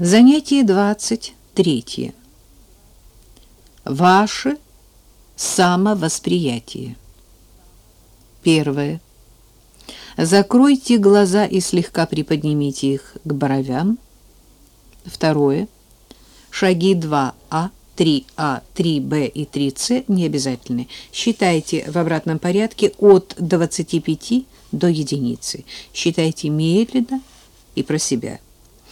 Занятие 23. Ваше самовосприятие. Первое. Закройте глаза и слегка приподнимите их к бровям. Второе. Шаги 2А, 3А, 3Б и 3С не обязательны. Считайте в обратном порядке от 25 до единицы. Считайте медленно и про себя.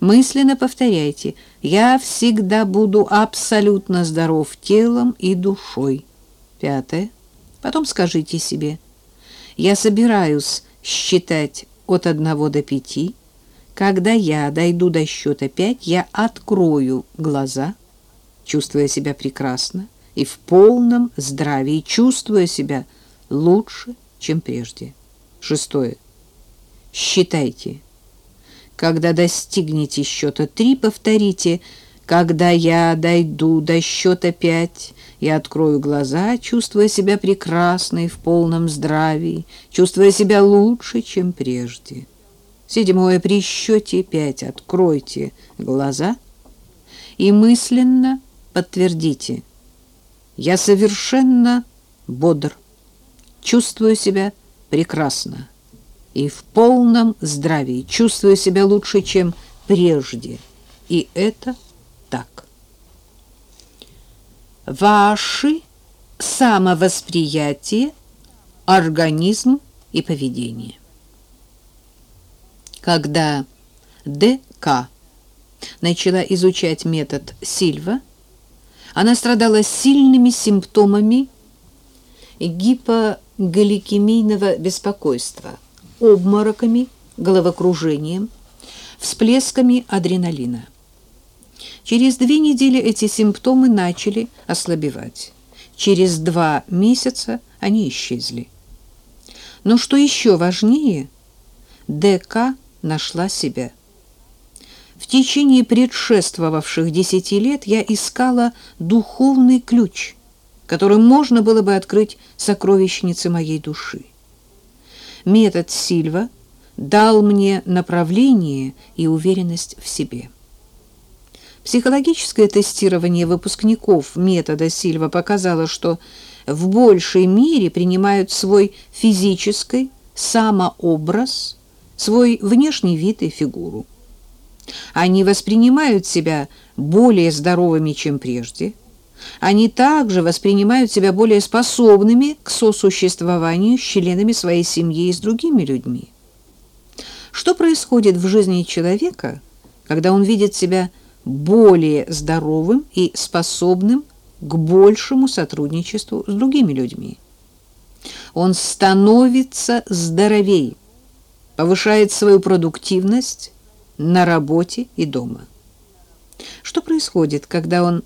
Мысленно повторяйте «Я всегда буду абсолютно здоров телом и душой». Пятое. Потом скажите себе «Я собираюсь считать от одного до пяти. Когда я дойду до счета пять, я открою глаза, чувствуя себя прекрасно и в полном здравии, чувствуя себя лучше, чем прежде». Шестое. Считайте когда достигнете счета три, повторите «Когда я дойду до счета пять, я открою глаза, чувствуя себя прекрасной в полном здравии, чувствуя себя лучше, чем прежде». Седьмое. При счете пять откройте глаза и мысленно подтвердите «Я совершенно бодр, чувствую себя прекрасно» и в полном здравии, чувствуя себя лучше, чем прежде. И это так. Ваши самовосприятие, организм и поведение. Когда ДК начала изучать метод Сильва, она страдала сильными симптомами гипогликемийного беспокойства – обмороками, головокружением, всплесками адреналина. Через две недели эти симптомы начали ослабевать. Через два месяца они исчезли. Но что еще важнее, ДК нашла себя. В течение предшествовавших десяти лет я искала духовный ключ, которым можно было бы открыть сокровищницы моей души метод Сильва дал мне направление и уверенность в себе. Психологическое тестирование выпускников метода Сильва показало, что в большей мере принимают свой физический самообраз, свой внешний вид и фигуру. Они воспринимают себя более здоровыми, чем прежде – они также воспринимают себя более способными к сосуществованию с членами своей семьи и с другими людьми. Что происходит в жизни человека, когда он видит себя более здоровым и способным к большему сотрудничеству с другими людьми? Он становится здоровее, повышает свою продуктивность на работе и дома. Что происходит, когда он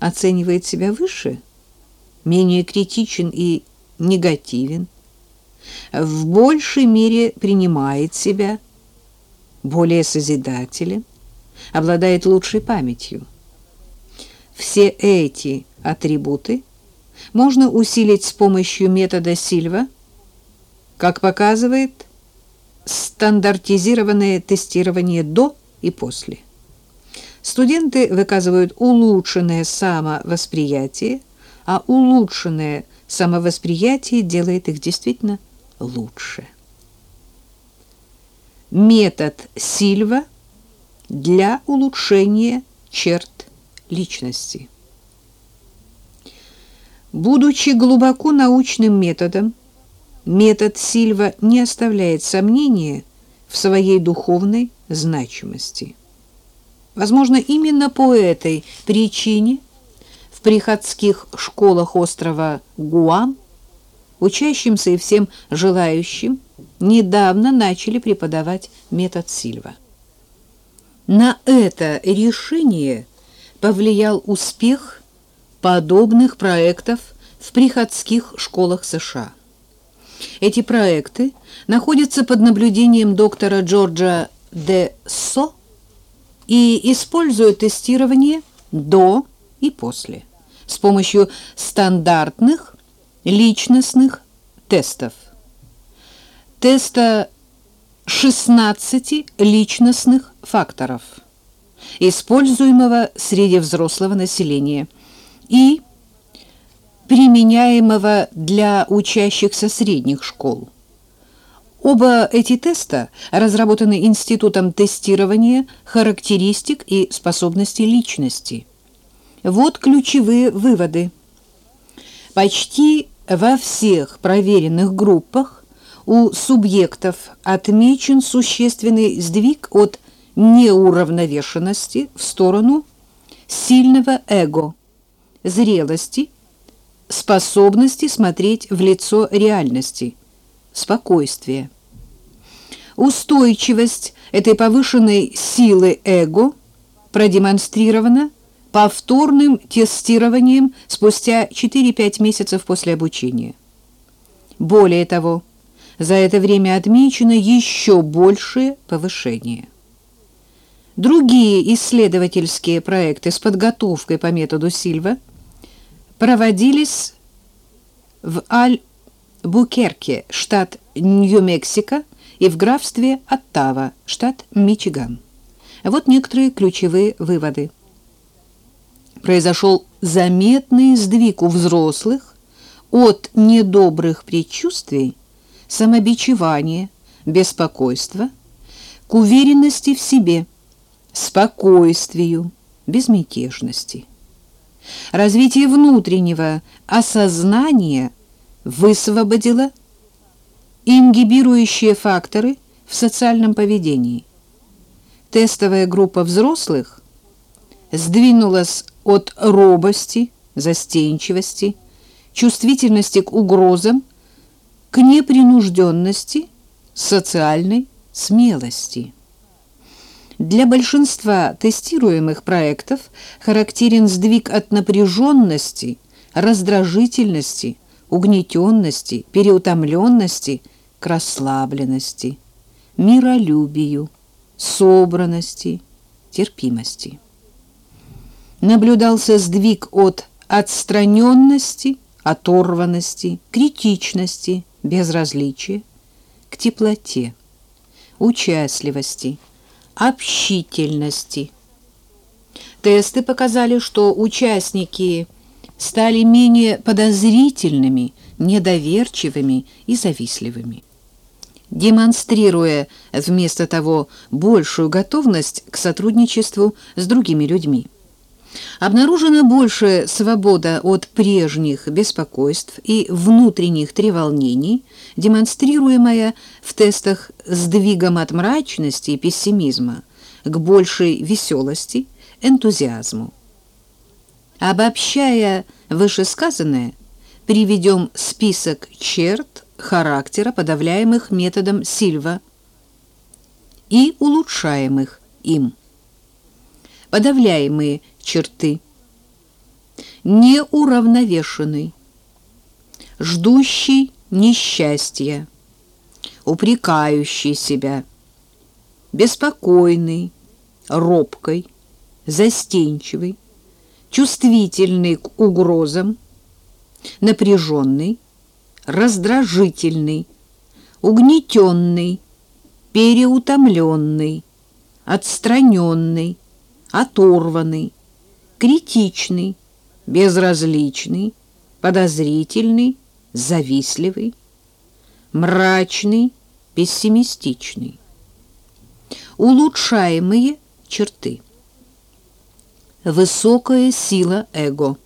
оценивает себя выше, менее критичен и негативен, в большей мере принимает себя, более созидателен, обладает лучшей памятью. Все эти атрибуты можно усилить с помощью метода Сильва, как показывает стандартизированное тестирование до и после. Студенты выказывают улучшенное самовосприятие, а улучшенное самовосприятие делает их действительно лучше. Метод Сильва для улучшения черт личности. Будучи глубоко научным методом, метод Сильва не оставляет сомнения в своей духовной значимости. Возможно, именно по этой причине в приходских школах острова Гуам учащимся и всем желающим недавно начали преподавать метод Сильва. На это решение повлиял успех подобных проектов в приходских школах США. Эти проекты находятся под наблюдением доктора Джорджа Де Со и используют тестирование до и после с помощью стандартных личностных тестов. Теста 16 личностных факторов, используемого среди взрослого населения и применяемого для учащихся средних школ. Оба эти теста разработаны Институтом тестирования характеристик и способностей личности. Вот ключевые выводы. Почти во всех проверенных группах у субъектов отмечен существенный сдвиг от неуравновешенности в сторону сильного эго, зрелости, способности смотреть в лицо реальности, спокойствия. Устойчивость этой повышенной силы эго продемонстрирована повторным тестированием спустя 4-5 месяцев после обучения. Более того, за это время отмечено еще большее повышение. Другие исследовательские проекты с подготовкой по методу Сильва проводились в Аль-Букерке, штат Нью-Мексико, и в графстве Оттава, штат Мичиган. Вот некоторые ключевые выводы произошел заметный сдвиг у взрослых от недобрых предчувствий, самобичевания, беспокойства к уверенности в себе, спокойствию, безмятежности. Развитие внутреннего осознания высвободило ингибирующие факторы в социальном поведении. Тестовая группа взрослых сдвинулась от робости, застенчивости, чувствительности к угрозам, к непринужденности, социальной смелости. Для большинства тестируемых проектов характерен сдвиг от напряженности, раздражительности, угнетенности, переутомленности к расслабленности, миролюбию, собранности, терпимости наблюдался сдвиг от отстраненности, оторванности, критичности, безразличия к теплоте, участливости, общительности. Тесты показали, что участники стали менее подозрительными, недоверчивыми и завистливыми. демонстрируя вместо того большую готовность к сотрудничеству с другими людьми. Обнаружена большая свобода от прежних беспокойств и внутренних треволнений, демонстрируемая в тестах сдвигом от мрачности и пессимизма к большей веселости, энтузиазму. Обобщая вышесказанное, приведем список черт характера, подавляемых методом Сильва и улучшаемых им. Подавляемые черты. Неуравновешенный, ждущий несчастья, упрекающий себя, беспокойный, робкой, застенчивый, чувствительный к угрозам, напряженный, раздражительный, угнетенный, переутомленный, отстраненный, оторванный, критичный, безразличный, подозрительный, завистливый, мрачный, пессимистичный. Улучшаемые черты. Высокая сила эго.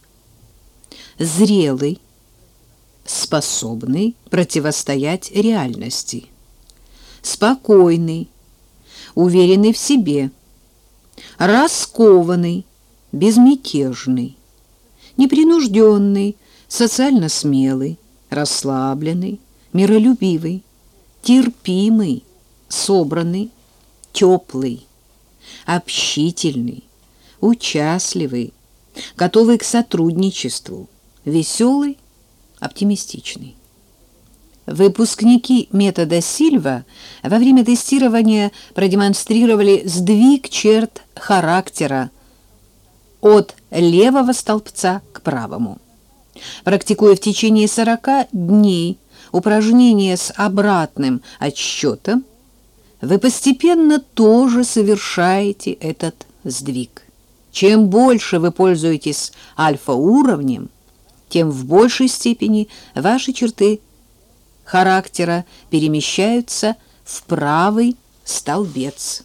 Зрелый, способный противостоять реальности. Спокойный, уверенный в себе. Раскованный, безмятежный. Непринужденный, социально смелый, расслабленный, миролюбивый, терпимый, собранный, теплый, общительный, участливый, готовый к сотрудничеству, веселый, оптимистичный. Выпускники метода Сильва во время тестирования продемонстрировали сдвиг черт характера от левого столбца к правому. Практикуя в течение 40 дней упражнения с обратным отсчетом, вы постепенно тоже совершаете этот сдвиг. Чем больше вы пользуетесь альфа-уровнем, тем в большей степени ваши черты характера перемещаются в правый столбец.